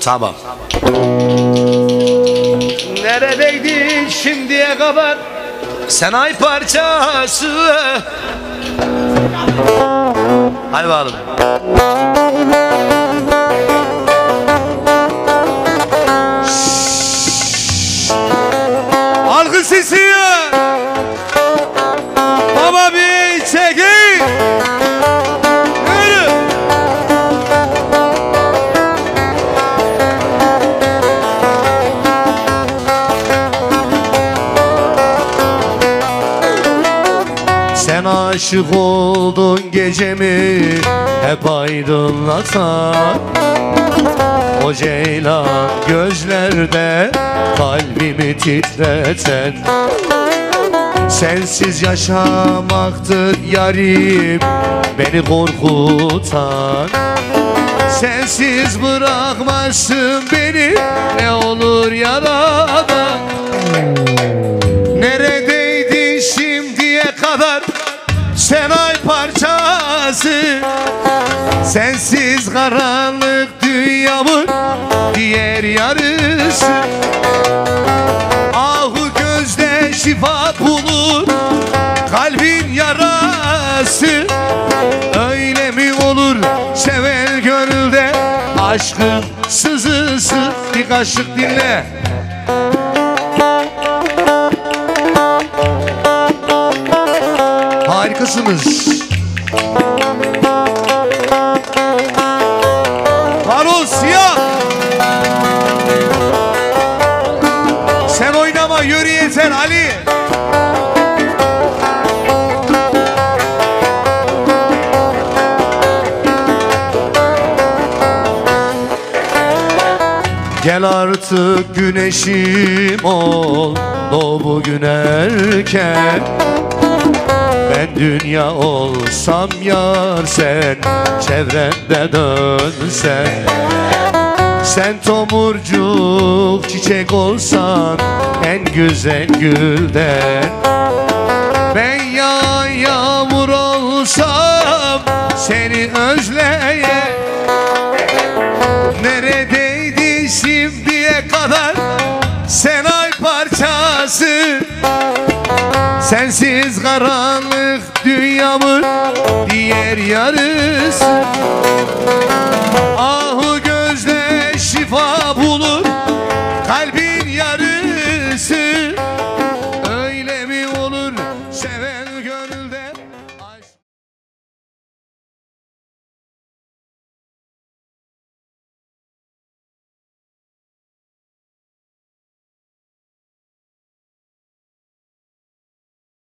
Tamam. Neredeydin şimdiye kadar Sen ay parçası. Hadi bakalım. Algı sesi Sen aşık oldun gecemi hep aydınlatan. O ceylan gözlerde kalbimi titreten. Sensiz yaşamaktır yarim beni korkutan. Sensiz bırakmazsın beni ne olur yaradan parçası Sensiz karanlık dünyamın diğer yarısı. Ahu gözde şifa bulur kalbin yarası. Öyle mi olur seven gönülde aşkın sızısı? Bir kaşık dinle. Harikasınız. Marul siyah. Sen oynama yürü yeter Ali. Gel artık güneşim ol Doğ bugün erken ben dünya olsam yar sen Çevrende dönsen. Sen tomurcuk çiçek olsan En güzel gülden. Ben yağan yağmur olsam Seni özleyen Neredeydin şimdiye kadar Sen ay parçası Sensiz karanlık dünyamın diğer yarısı